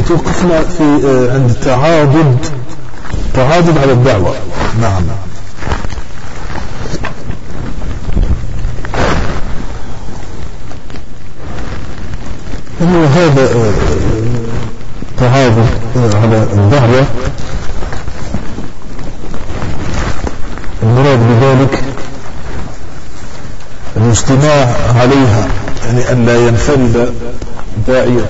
توقفنا في عند التعاضد تعاضد على الدعوة. نعم. هو هذا تعاضد على الدعوة. المراد بذلك الاجتماع عليها يعني أن لا ينفرد داعية.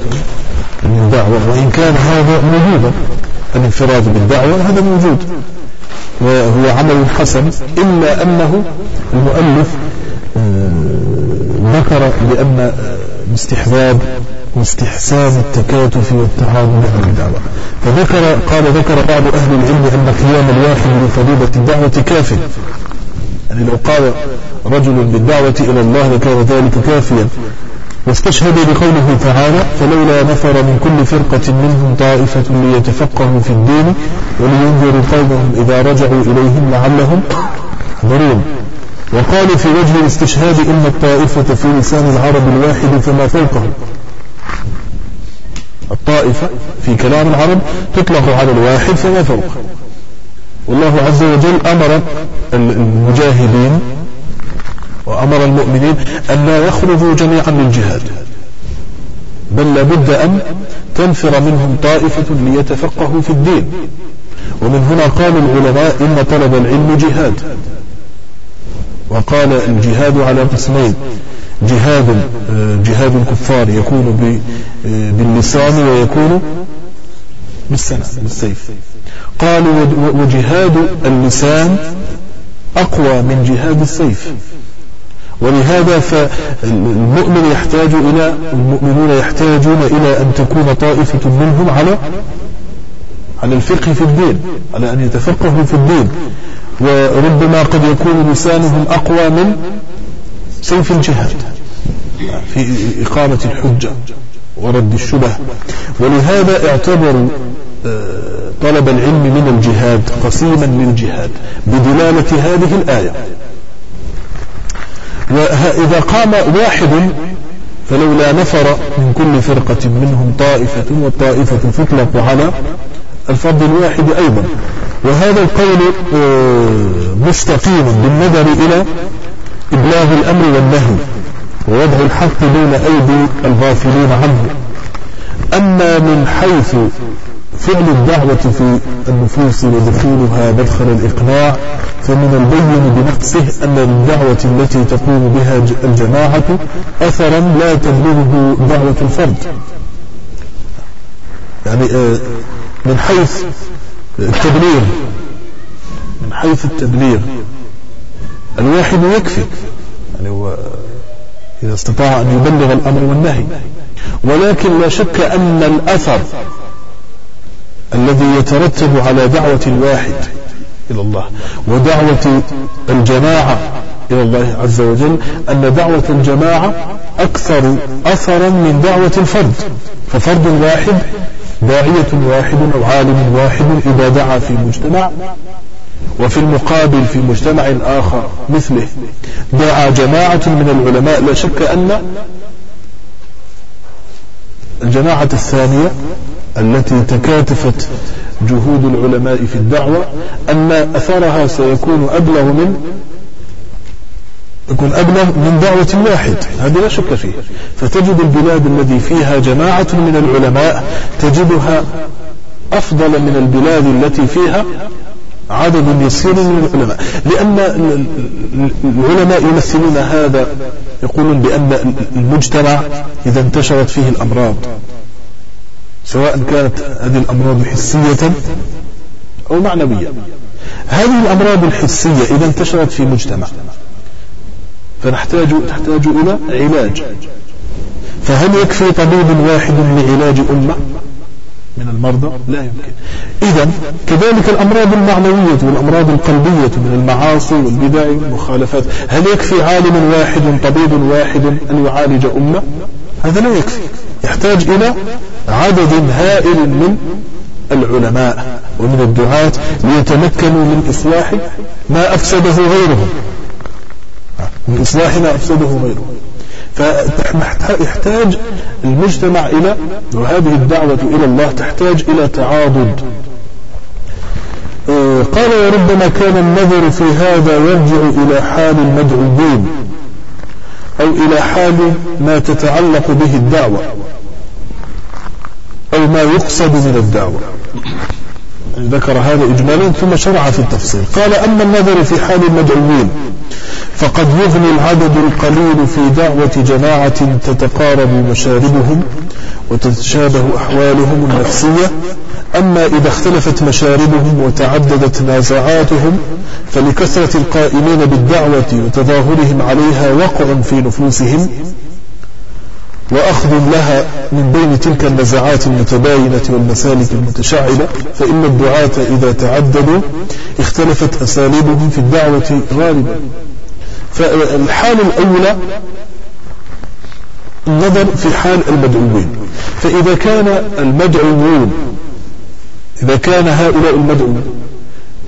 من دعوة وإن كان هذا موجودا الانفراد بالدعوة هذا موجود. وهو عمل حسن إلا أنه المؤلف آه، ذكر بأن الاستحباب واستحسان التكاتف والتعاون على الدعوة. فذكر قال ذكر بعض أهل العلم أن قيام الواحد بفضيلة الدعوة كافٍ يعني لو قال رجل بالدعوة إلى الله لكان ذلك كافيا. واستشهد بقوله تعالى فلولا نفر من كل فرقة منهم طائفة ليتفقهوا في الدين ولينذروا قومهم إذا رجعوا إليهم لعلهم يحذرون وقالوا في وجه الاستشهاد إن الطائفة في لسان العرب الواحد فما فوقه الطائفة في كلام العرب تطلق على الواحد فما فوقه. والله عز وجل أمر المجاهدين وأمر المؤمنين أن لا يخرجوا جميعا للجهاد بل لابد أن تنفر منهم طائفة ليتفقهوا في الدين. ومن هنا قال العلماء إن طلب العلم جهاد. وقال الجهاد على قسمين جهاد جهاد الكفار يكون باللسان ويكون بالسيف. قالوا وجهاد اللسان أقوى من جهاد السيف. ولهذا فالمؤمن يحتاج إلى المؤمنون يحتاجون إلى أن تكون طائفة منهم على على الفقه في الدين على أن يتفقهوا في الدين. وربما قد يكون لسانهم أقوى من سيف الجهاد في إقامة الحجة ورد الشبه. ولهذا اعتبروا آه، طلب العلم من الجهاد قسيما للجهاد بدلالة هذه الآية. وإذا قام واحد فلولا نفر من كل فرقة منهم طائفة والطائفة تطلق على الفرد الواحد أيضا. وهذا القول آه، مستقيم بالنظر إلى إبلاغ الأمر والنهي ووضع الحق دون أيدي الغافلين عنه. أما من حيث فعل الدعوة في النفوس ودخولها مدخل الإقناع فمن البين بنفسه أن الدعوة التي تقوم بها الجماعة أثرا لا تبلغه دعوة الفرد. يعني آه، من حيث التبليغ من حيث التبليغ الواحد يكفي. يعني هو إذا استطاع أن يبلغ الأمر والنهي. ولكن لا شك أن الأثر الذي يترتب على دعوة الواحد إلى الله ودعوة الجماعة إلى الله عز وجل أن دعوة الجماعة أكثر أثرا من دعوة الفرد. ففرد واحد داعية واحد أو عالم واحد إذا دعا في مجتمع وفي المقابل في مجتمع آخر مثله. دعا جماعة من العلماء لا شك أن الجماعة الثانية التي تكاتفت جهود العلماء في الدعوة أن أثرها سيكون أبلغ من يكون أبلغ من دعوة واحد. هذا لا شك فيه فتجد البلاد الذي فيها جماعة من العلماء تجدها أفضل من البلاد التي فيها عدد يسير من العلماء. لأن العلماء يمثلون هذا يقولون بأن المجتمع إذا انتشرت فيه الأمراض. سواء كانت هذه الأمراض حسية أو معنوية. هذه الأمراض الحسية إذا انتشرت في مجتمع فنحتاج تحتاج إلى علاج. فهل يكفي طبيب واحد لعلاج أمة؟ من المرضى؟ لا يمكن. إذا كذلك الأمراض المعنوية والأمراض القلبية من المعاصي والبدع والمخالفات هل يكفي عالم واحد طبيب واحد أن يعالج أمة؟ هذا لا يكفي. يحتاج إلى عدد هائل من العلماء ومن الدعاة ليتمكنوا من إصلاح ما أفسده غيرهم. من إصلاح ما أفسده غيرهم. فيحتاج المجتمع إلى وهذه الدعوة إلى الله تحتاج إلى تعاضد. آه، قال وربما كان النظر في هذا يرجع إلى حال المدعوين أو إلى حال ما تتعلق به الدعوة. أو ما يقصد من الدعوة. ذكر هذا إجمالا ثم شرع في التفصيل. قال أما النظر في حال المدعوين فقد يغني العدد القليل في دعوة جماعة تتقارب مشاربهم وتتشابه أحوالهم النفسية. أما إذا اختلفت مشاربهم وتعددت نازعاتهم فلكثرة القائمين بالدعوة وتظاهرهم عليها وقع في نفوسهم. وأخذ لها من بين تلك النزعات المتباينة والمسالك المتشعبة فإن الدعاة إذا تعددوا اختلفت أساليبهم في الدعوة غالبا. فالحال الأولى النظر في حال المدعوين. فإذا كان المدعوون إذا كان هؤلاء المدعوون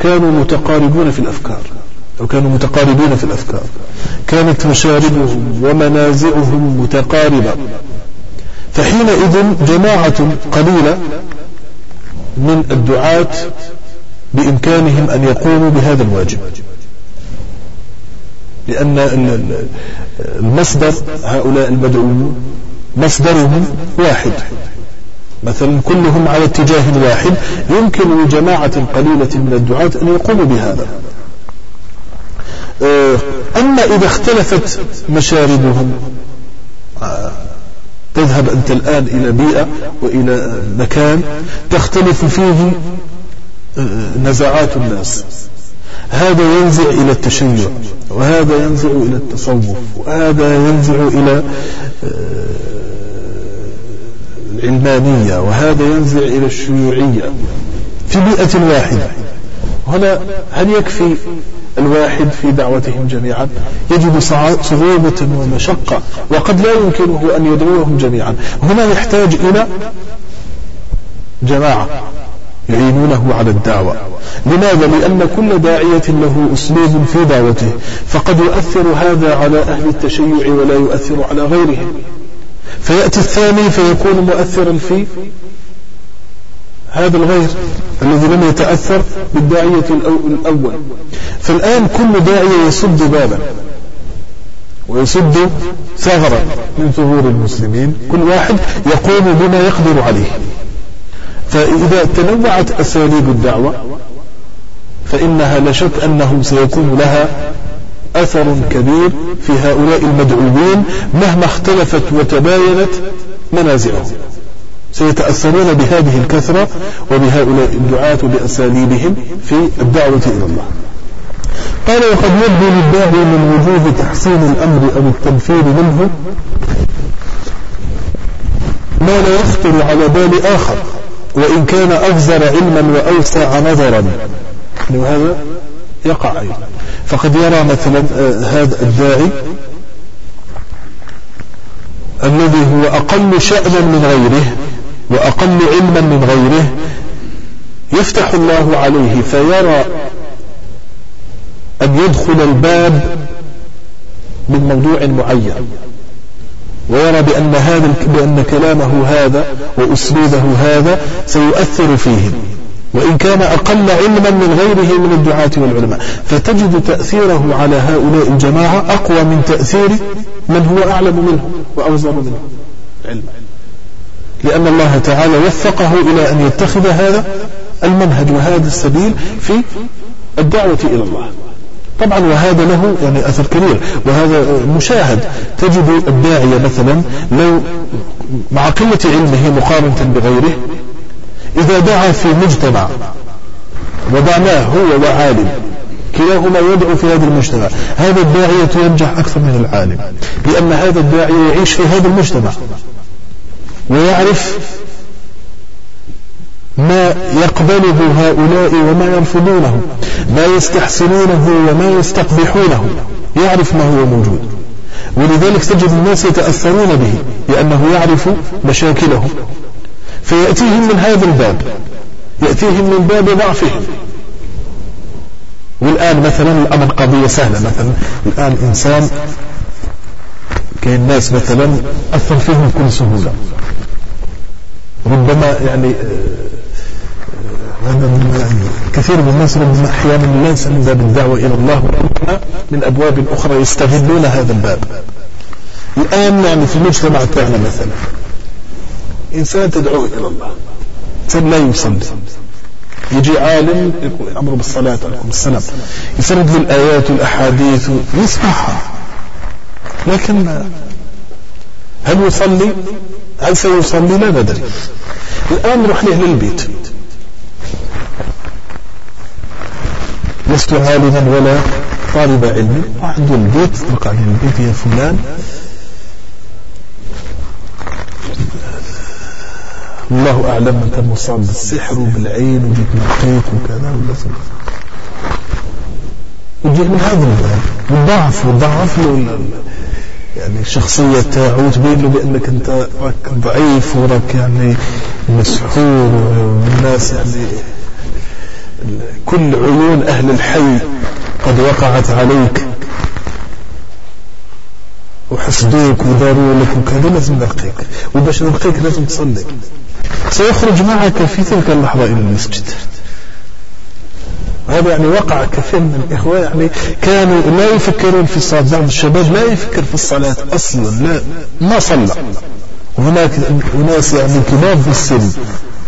كانوا متقاربون في الأفكار. أو كانوا متقاربين في الأفكار. كانت مشاربهم ومنازعهم متقاربة. فحينئذ جماعة قليلة من الدعاة بإمكانهم أن يقوموا بهذا الواجب. لأن المصدر هؤلاء المدعوون مصدرهم واحد. مثلا كلهم على اتجاه واحد. يمكن لجماعة قليلة من الدعاة أن يقوموا بهذا. أما إذا اختلفت مشاربهم آه، تذهب أنت الآن إلى بيئة وإلى مكان تختلف فيه آه، نزعات الناس. هذا ينزع إلى التشيع وهذا ينزع إلى التصوف وهذا ينزع إلى العلمانية وهذا ينزع إلى الشيوعية في بيئة واحدة. هنا هل يكفي الواحد في دعوتهم جميعا. يجد صعوبة ومشقة وقد لا يمكنه أن يدعوهم جميعا. هنا يحتاج إلى جماعة يعينونه على الدعوة. لماذا؟ لأن كل داعية له أسلوب في دعوته. فقد يؤثر هذا على أهل التشيع ولا يؤثر على غيرهم. فيأتي الثاني فيكون مؤثرا في هذا الغير الذي لم يتأثر بالداعية الأول. فالآن كل داعية يسد بابا. ويسد ثغرا من ثغور المسلمين. كل واحد يقوم بما يقدر عليه. فإذا تنوعت أساليب الدعوة فإنها لا شك أنه سيكون لها أثر كبير في هؤلاء المدعوين مهما اختلفت وتباينت منازعهم سيتأثرون بهذه الكثرة وبهؤلاء الدعاة بأساليبهم في الدعوة إلى الله. قال وقد يبدو للداعي من وجوه تحسين الأمر أو التنفيذ منه ما لا يخطر على بال آخر وإن كان أفزر علما وأوسع نظرا. وهذا يقع أيضا. فقد يرى مثلا آه، هذا الداعي الذي هو أقل شأنا من غيره وأقل علما من غيره يفتح الله عليه فيرى أن يدخل الباب من موضوع معين ويرى بأن هذا بأن كلامه هذا وأسلوبه هذا سيؤثر فيهم. وإن كان أقل علما من غيره من الدعاة والعلماء. فتجد تأثيره على هؤلاء الجماعة أقوى من تأثير من هو أعلم منه وأوزر منه. علما لأن الله تعالى وفقه إلى أن يتخذ هذا المنهج وهذا السبيل في الدعوة إلى الله. طبعا وهذا له يعني أثر كبير وهذا مشاهد تجد الداعية مثلا لو مع قلة علمه مقارنة بغيره إذا دعا في مجتمع وضعناه هو وعالم كلاهما يدعو في هذا المجتمع هذا الداعية ينجح أكثر من العالم لأن هذا الداعية يعيش في هذا المجتمع. ويعرف ما يقبله هؤلاء وما يرفضونه ما يستحسنونه وما يستقبحونه. يعرف ما هو موجود. ولذلك تجد الناس يتأثرون به لأنه يعرف مشاكلهم فيأتيهم من هذا الباب يأتيهم من باب ضعفهم والآن مثلا الأمر قضية سهلة مثلا الآن إنسان كاين ناس مثلا أثر فيهم بكل سهولة. ربما يعني يعني كثير من الناس ربما أحيانا ليس من باب الدعوة إلى الله وربما من أبواب أخرى يستغلون هذا الباب. الآن يعني في المجتمع تاعنا مثلا إنسان تدعوه إلى الله إنسان لا يصلي. يجي عالم يأمر بالصلاة عليكم السلام. يسرد للآيات والأحاديث يسمعها لكن هل يصلي؟ هل سيصلي؟ لا ندري. الآن نروح له للبيت. لست عالما ولا طالب علم. عنده البيت عليه البيت يا فلان. الله أعلم أنت مصاب بالسحر وبالعين وبتنقيك وكذا ولا وتجيك من هذا الباب والضعف والضعف يعني الشخصية تاعه وتبين له بأنك أنت راك ضعيف وراك يعني مسحور والناس يعني كل عيون أهل الحي قد وقعت عليك. وحسدوك وداروا لك وكذا لازم نلقيك. وباش نلقيك لازم تصلي. سيخرج معك في تلك اللحظة إلى المسجد. هذا يعني وقع كثير من الإخوة يعني كانوا لا يفكرون في الصلاة. بعض الشباب لا يفكر في الصلاة أصلا لا ما صلى. هناك أناس يعني كبار في السن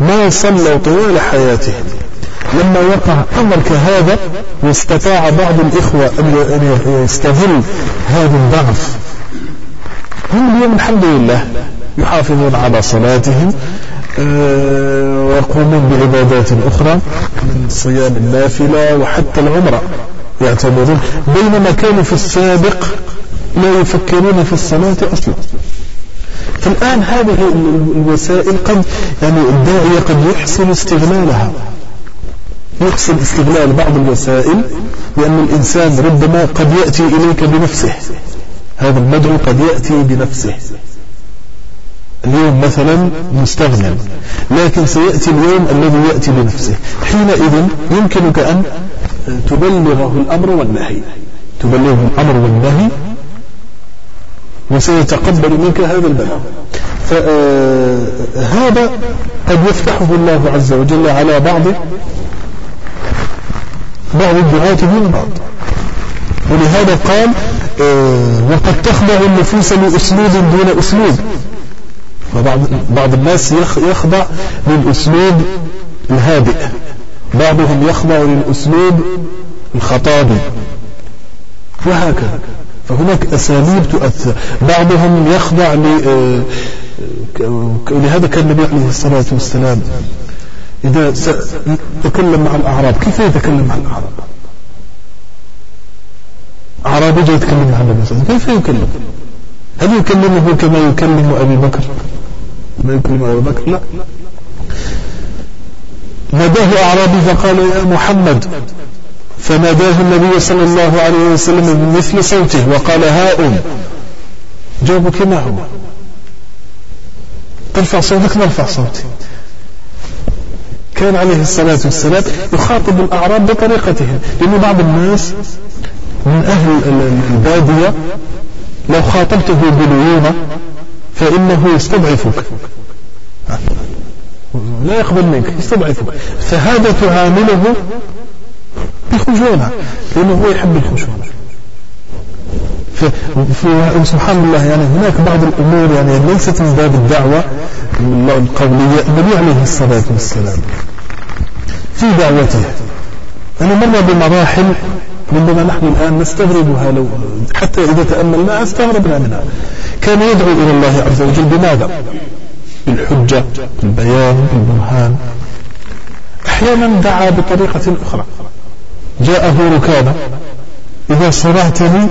ما صلوا طوال حياتهم. لما وقع أمر كهذا واستطاع بعض الإخوة أن يستغل هذا الضعف. هم اليوم الحمد لله يحافظون على صلاتهم. آه، ويقومون بعبادات أخرى من صيام النافلة وحتى العمرة يعتبرون بينما كانوا في السابق لا يفكرون في الصلاة أصلا. فالآن هذه الوسائل قد يعني الداعية قد يحسن استغلالها. يحسن استغلال بعض الوسائل لأن الإنسان ربما قد يأتي إليك بنفسه. هذا المدعو قد يأتي بنفسه. اليوم مثلا مستغنى لكن سيأتي اليوم الذي يأتي بنفسه حينئذ يمكنك أن تبلغه الأمر والنهي. تبلغه الأمر والنهي وسيتقبل منك هذا البلاغ. فهذا قد يفتحه الله عز وجل على بعض بعض الدعاة دون بعض. ولهذا قال آه، وقد تخضع النفوس لأسلوب دون أسلوب. فبعض بعض الناس يخضع للأسلوب الهادئ. بعضهم يخضع للأسلوب الخطابي. وهكذا. فهناك أساليب تؤثر. بعضهم يخضع آه، لهذا كان النبي عليه الصلاة والسلام إذا تكلم مع الأعراب. كيف يتكلم مع الأعراب؟ أعرابي يتكلم مع النبي صلى الله عليه وسلم. كيف يكلم؟ هل يكلمه كما يكلم أبي بكر؟ ما يكلم أبي بكر لا ناداه أعرابي فقال يا محمد فناداه النبي صلى الله عليه وسلم بمثل صوته وقال ها أم جاوبه كما هو؟ ترفع صوتك نرفع صوتي. كان عليه الصلاة والسلام يخاطب الأعراب بطريقتهم لأن بعض الناس من أهل البادية لو خاطبته بليونة فإنه يستضعفك. لا يقبل منك يستضعفك. فهذا تعامله بخشونة لأنه هو يحب الخشونة سبحان الله يعني هناك بعض الأمور يعني ليست من باب الدعوة القولية. النبي عليه الصلاة والسلام في دعوته أنا مر بمراحل ربما نحن الآن نستغربها لو حتى إذا تأملنا أستغربنا منها. كان يدعو إلى الله عز وجل بماذا؟ بالحجة بالبيان بالبرهان. أحيانا دعا بطريقة أخرى. جاءه ركابة إذا صرعتني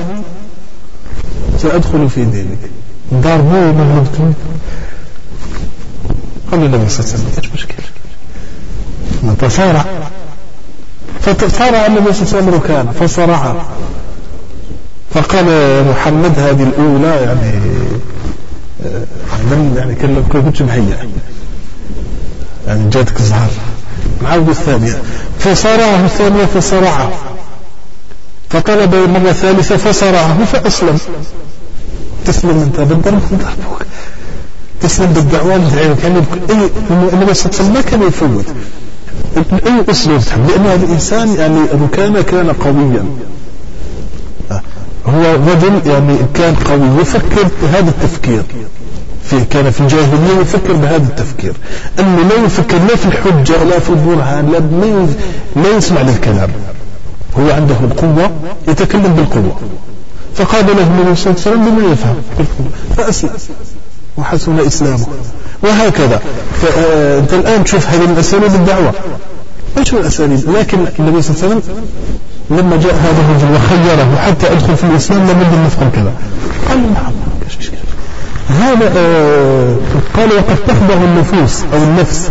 سأدخل في دينك. ضربوه مغلبتني قال النبي صلى الله عليه وسلم مشكلة؟ تصارع. فصارع النبي صلى الله عليه وسلم ركانا فصرع فقال محمد هذه الأولى يعني من يعني كان كنت مهيأ يعني جاتك زهر نعود الثانية. فصرعه الثانية فصرعه فطلب مرة ثالثة فصرعه فأسلم. تسلم أنت بالضرب ضربك تسلم بالدعوة يعني أي النبي صلى الله عليه وسلم ما كان يفوت. أي أسلوب لأن هذا الإنسان يعني ركانه كان قويا. هو رجل يعني كان قوي يفكر بهذا التفكير. في كان في الجاهلية يفكر بهذا التفكير. أنه لا يفكر لا في الحجة لا في البرهان لا لا يسمع للكلام. هو عنده القوة يتكلم بالقوة. فقال له النبي صلى الله عليه وسلم بما يفهم؟ فأسلم. وحسن إسلامه. وهكذا. فأنت الآن تشوف هذه الأساليب الدعوة. أيش هو الأساليب؟ لكن النبي صلى الله عليه وسلم لما جاء هذا الرجل وخيره حتى أدخل في الإسلام لم يجد نفقا كذا. قال له نعم هذا آه قال وقد تخضع النفوس أو النفس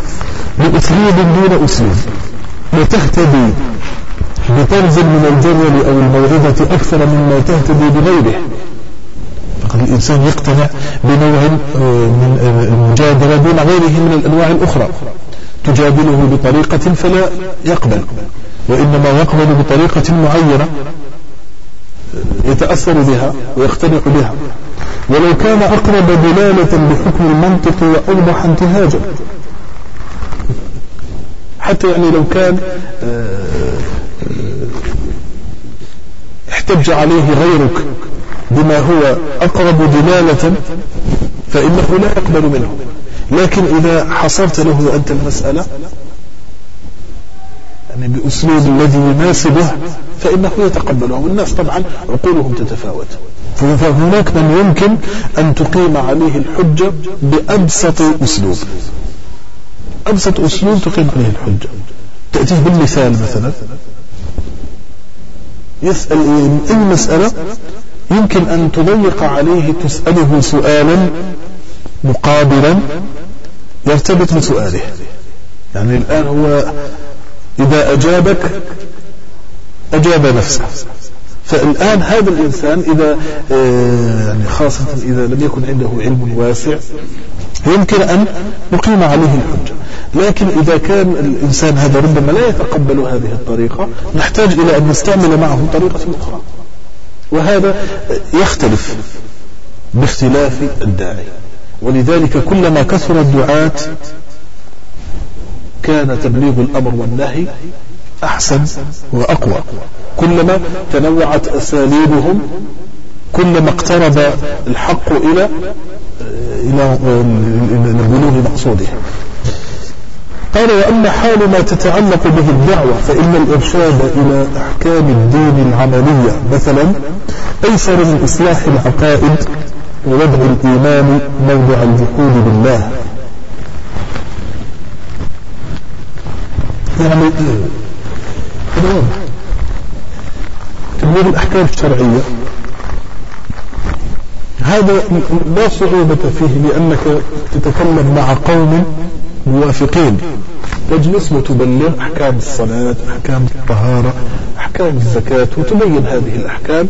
بأسلوب دون أسلوب وتهتدي بطرز من الجرل أو الموعظة أكثر مما تهتدي بغيره. فقد الإنسان يقتنع بنوع آه، من آه، المجادلة دون غيره من الأنواع الأخرى. تجادله بطريقة فلا يقبل وإنما يقبل بطريقة معينة يتأثر بها ويقتنع بها. ولو كان أقرب دلالة بحكم المنطق وأوضح انتهاجا حتى يعني لو كان آه، احتج عليه غيرك بما هو أقرب دلالة فإنه لا يقبل منه. لكن إذا حصرت له أنت المسألة يعني بأسلوب الذي يناسبه فإنه يتقبله. والناس طبعا عقولهم تتفاوت. فهناك من يمكن أن تقيم عليه الحجة بأبسط أسلوب. أبسط أسلوب تقيم عليه الحجة. تأتيه بالمثال مثلا. يسأل أي مسألة يمكن أن تضيق عليه تسأله سؤالا مقابلا يرتبط بسؤاله. يعني الآن هو إذا أجابك أجاب نفسه. فالآن هذا الإنسان إذا آه، يعني خاصة إذا لم يكن عنده علم واسع يمكن أن نقيم عليه الحجة. لكن إذا كان الإنسان هذا ربما لا يتقبل هذه الطريقة نحتاج إلى أن نستعمل معه طريقة أخرى. وهذا يختلف باختلاف الداعي ولذلك كلما كثر الدعاة كان تبليغ الأمر والنهي أحسن وأقوى كلما تنوعت أساليبهم كلما اقترب الحق إلى إلى بلوغ مقصوده قال وأما حال ما تتعلق به الدعوة فإن الإرشاد إلى أحكام الدين العملية مثلا أيسر من إصلاح العقائد ووضع الإيمان موضع الجحود بالله. يعني تبليغ الأحكام الشرعية. هذا لا صعوبة فيه لأنك تتكلم مع قوم موافقين. تجلس وتبلغ أحكام الصلاة أحكام الطهارة أحكام الزكاة وتبين هذه الأحكام.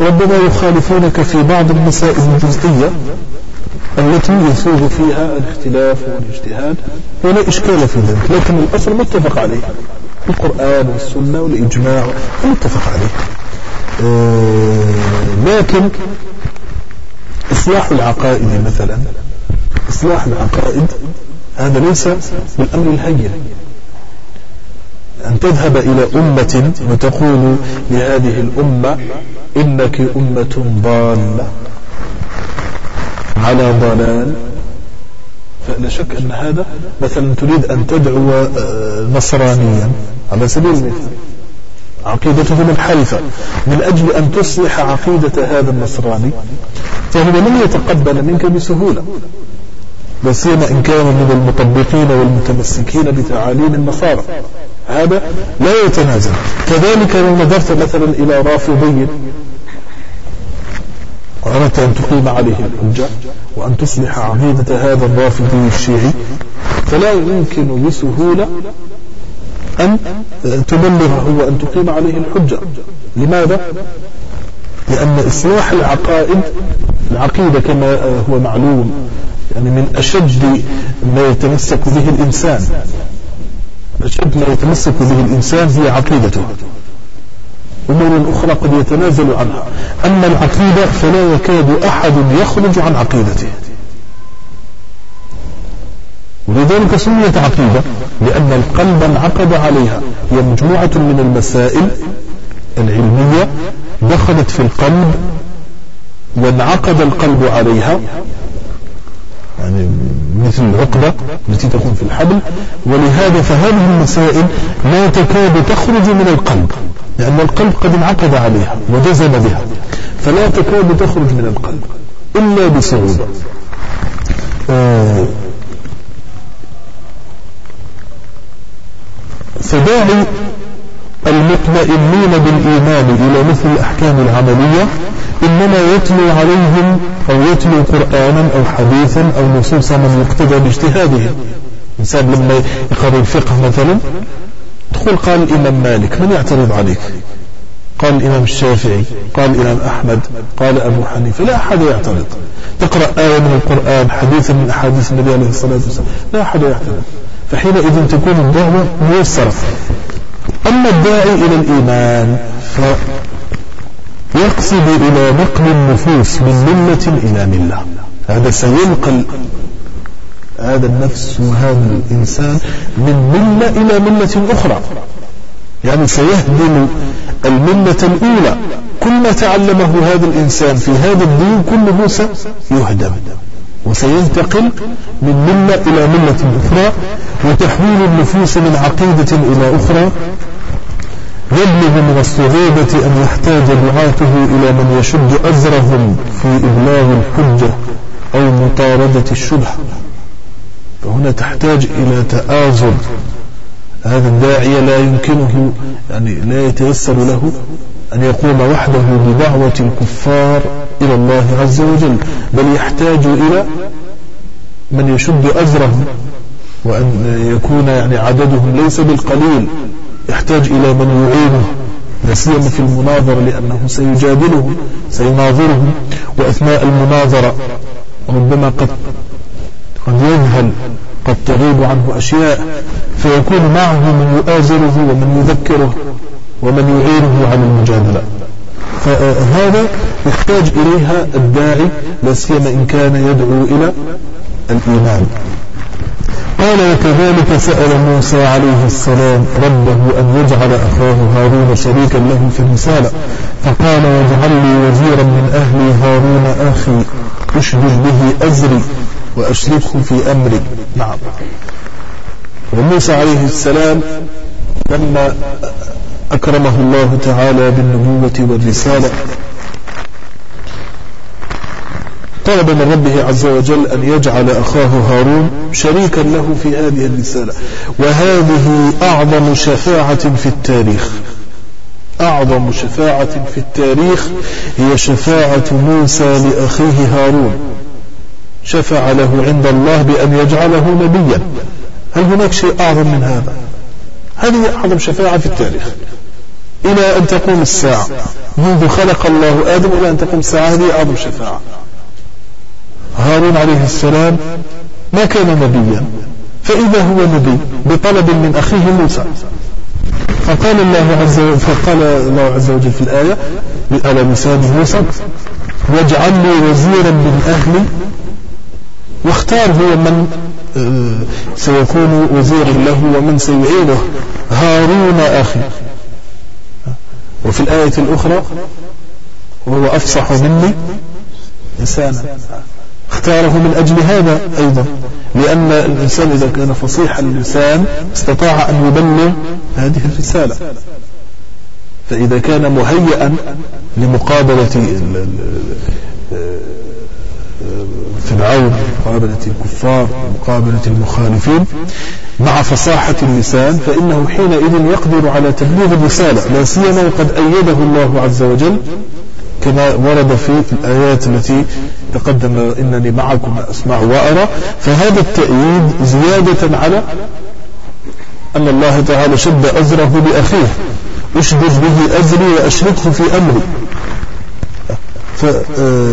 ربما يخالفونك في بعض المسائل الجزئية التي يسوغ فيها الاختلاف والاجتهاد. ولا إشكال في ذلك لكن الأصل متفق عليه. القرآن والسنة والإجماع متفق عليه. آه، لكن إصلاح العقائد مثلا إصلاح العقائد هذا ليس بالأمر الهين أن تذهب إلى أمة وتقول لهذه الأمة إنك أمة ضالة. على ضلال. فلا شك أن هذا مثلا تريد أن تدعو آه، نصرانيا. على سبيل المثال عقيدته منحرفة من أجل أن تصلح عقيدة هذا النصراني فهو لن يتقبل منك بسهولة. لا سيما إن كان من المطبقين والمتمسكين بتعاليم النصارى. هذا لا يتنازل. كذلك لو نظرت مثلا إلى رافضي وأردت أن تقيم عليه الحجة وأن تصلح عقيدة هذا الرافضي الشيعي. فلا يمكن بسهولة أن تبلغه وأن تقيم عليه الحجة. لماذا؟ لأن إصلاح العقائد العقيدة كما هو معلوم يعني من أشد ما يتمسك به الإنسان. أشد ما يتمسك به الإنسان هي عقيدته. أمور أخرى قد يتنازل عنها. أما العقيدة فلا يكاد أحد يخرج عن عقيدته. ولذلك سميت عقيدة لأن القلب انعقد عليها. هي مجموعة من المسائل العلمية دخلت في القلب وانعقد القلب عليها. يعني مثل العقدة التي تكون في الحبل. ولهذا فهذه المسائل لا تكاد تخرج من القلب لأن القلب قد انعقد عليها وجزم بها فلا تكاد تخرج من القلب إلا بصعوبة آه، فداعي المطمئنين بالإيمان إلى مثل الأحكام العملية إنما يتلو عليهم أو يتلو قرآنا أو حديثا أو نصوصا من يقتدى باجتهاده. إنسان لما يقرأ الفقه مثلا تقول قال الإمام مالك من يعترض عليك؟ قال الإمام الشافعي قال الإمام أحمد قال أبو حنيفة لا أحد يعترض. تقرأ آية من القرآن حديث من أحاديث النبي عليه الصلاة والسلام لا أحد يعترض. فحينئذ تكون الدعوة ميسرة. أما الداعي إلى الإيمان فيقصد إلى نقل النفوس من ملة إلى ملة. هذا سينقل هذا النفس وهذا الإنسان من ملة إلى ملة أخرى. يعني سيهدم الملة الأولى. كل ما تعلمه هذا الإنسان في هذا الدين كله سيهدم. وسينتقل من ملة إلى ملة أخرى وتحويل النفوس من عقيدة إلى أخرى يبلغ من الصعوبة أن يحتاج دعاته إلى من يشد أزرهم في إبلاغ الحجة أو مطاردة الشبهة فهنا تحتاج إلى تآزر. هذا الداعية لا يمكنه يعني لا يتيسر له أن يقوم وحده بدعوة الكفار إلى الله عز وجل بل يحتاج إلى من يشد أزرهم وأن يكون يعني عددهم ليس بالقليل. يحتاج إلى من يعينه لا سيما في المناظرة لأنه سيجادلهم سيناظرهم وأثناء المناظرة ربما قد قد يذهل قد تغيب عنه أشياء فيكون معه من يؤازره ومن يذكره ومن يعينه عن المجادلة. فهذا يحتاج إليها الداعي لا سيما إن كان يدعو إلى الإيمان. قال وكذلك سأل موسى عليه السلام ربه أن يجعل أخاه هارون شريكا له في الرسالة فقال واجعل لي وزيرا من أهلي هارون أخي أشهد به أزري وأشركه في أمري. نعم. وموسى عليه السلام لما أكرمه الله تعالى بالنبوة والرسالة طلب من ربه عز وجل أن يجعل أخاه هارون شريكا له في هذه الرسالة. وهذه أعظم شفاعة في التاريخ. أعظم شفاعة في التاريخ هي شفاعة موسى لأخيه هارون. شفع له عند الله بأن يجعله نبيا. هل هناك شيء أعظم من هذا؟ هذه أعظم شفاعة في التاريخ. إلى أن تقوم الساعة. منذ خلق الله آدم إلى أن تقوم الساعة هذه أعظم شفاعة. هارون عليه السلام ما كان نبيا فإذا هو نبي بطلب من أخيه موسى. فقال الله عز وجل فقال الله عز وجل في الآية على لسان موسى؟ واجعل لي وزيرا من أهلي واختار هو من آه، سيكون وزيرا له ومن سيعينه هارون أخي. وفي الآية الأخرى وهو أفصح مني لسانا اختاره من أجل هذا أيضا. لأن الإنسان إذا كان فصيح اللسان استطاع أن يبلغ هذه الرسالة. فإذا كان مهيئا لمقابلة فرعون مقابلة الكفار مقابلة المخالفين مع فصاحة اللسان فإنه حينئذ يقدر على تبليغ الرسالة. لا سيما وقد أيده الله عز وجل كما ورد في الآيات التي تقدم إنني معكم أسمع وأرى. فهذا التأييد زيادة على أن الله تعالى شد أزره بأخيه أشدد به أزري وأشركه في أمري. آه،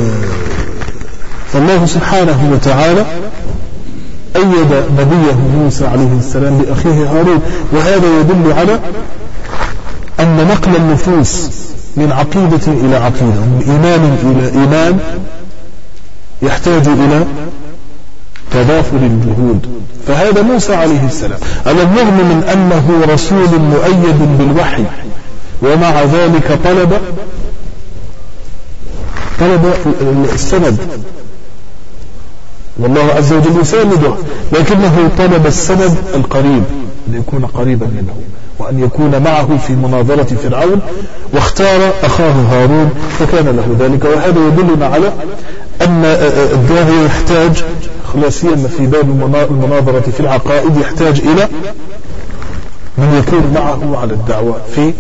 فالله سبحانه وتعالى أيد نبيه موسى عليه السلام بأخيه هارون. وهذا يدل على أن نقل النفوس من عقيدة إلى عقيدة من إيمان إلى إيمان يحتاج إلى تضافر الجهود. فهذا موسى عليه السلام على الرغم من أنه رسول مؤيد بالوحي ومع ذلك طلب طلب السند. والله عز وجل يسانده لكنه طلب السند القريب ليكون قريبا منه. وأن يكون معه في مناظرة فرعون واختار أخاه هارون فكان له ذلك وهذا يدلنا على أن الداعي يحتاج خلاصيا في باب المناظرة في العقائد يحتاج إلى من يكون معه على الدعوة في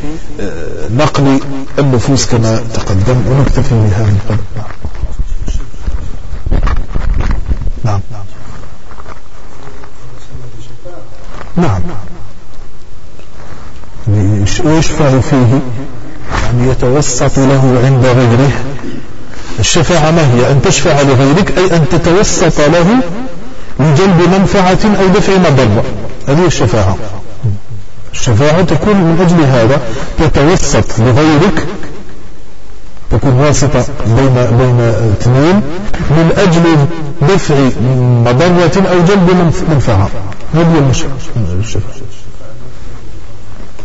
نقل النفوس كما تقدم ونكتفي بهذا القدر. نعم. نعم. ويشفع فيه؟ يعني يتوسط له عند غيره. الشفاعة ما هي؟ أن تشفع لغيرك أي أن تتوسط له لجلب منفعة أو دفع مضرة هذه الشفاعة. الشفاعة تكون من أجل هذا. تتوسط لغيرك. تكون واسطة بين بين اثنين. من أجل دفع مضرة أو جلب منفعة. هذه الشفاعة.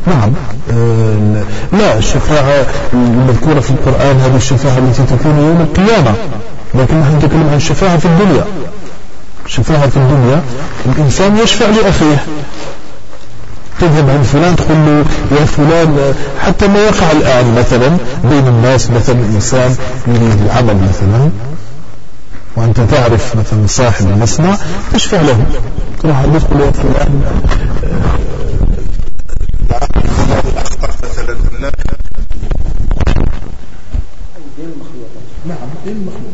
نعم. آه، لا الشفاعة المذكورة في القرآن هذه الشفاعة التي تكون يوم القيامة لكن نحن نتكلم عن الشفاعة في الدنيا. الشفاعة في الدنيا الإنسان يشفع لأخيه. تذهب عند فلان تقول له يا فلان حتى ما يقع الآن مثلا بين الناس مثلا إنسان يريد العمل مثلا وأنت تعرف مثلا صاحب المصنع تشفع له. تروح تقول يا فلان مثلا هناك نعم بين المخلوق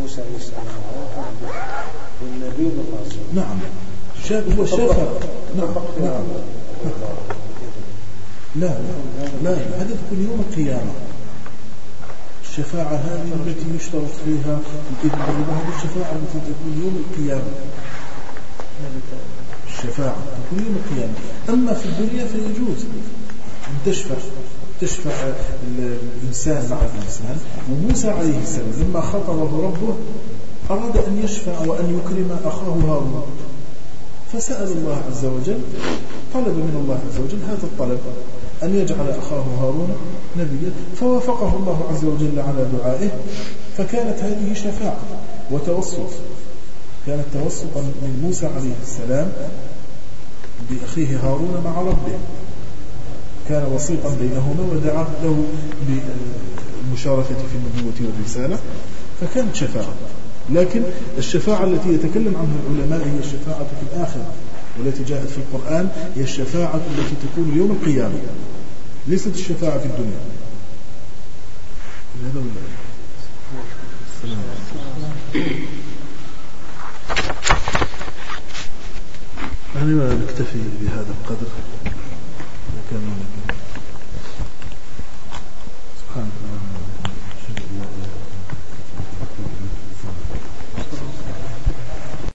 موسى يسأل والنبي نعم هو شافع نعم نعم لا لا هذا تكون يوم القيامة الشفاعة هذه التي يشترط فيها الإذن هذه الشفاعة التي تكون يوم القيامة الشفاعة تكون يوم القيامة أما في الدنيا فيجوز أن تشفع تشفع الإنسان مع الإنسان. وموسى عليه السلام لما خطبه ربه أراد أن يشفع وأن يكرم أخاه هارون. فسأل الله عز وجل طلب من الله عز وجل هذا الطلب أن يجعل أخاه هارون نبيا. فوافقه الله عز وجل على دعائه فكانت هذه شفاعة وتوسط. كانت توسطا من موسى عليه السلام بأخيه هارون مع ربه. كان وسيطا بينهما ودعا له بالمشاركة في النبوة والرسالة فكانت شفاعة. لكن الشفاعة التي يتكلم عنها العلماء هي الشفاعة في الآخرة والتي جاءت في القرآن هي الشفاعة التي تكون يوم القيامة. ليست الشفاعة في الدنيا. هذا يعني ما نكتفي بهذا القدر.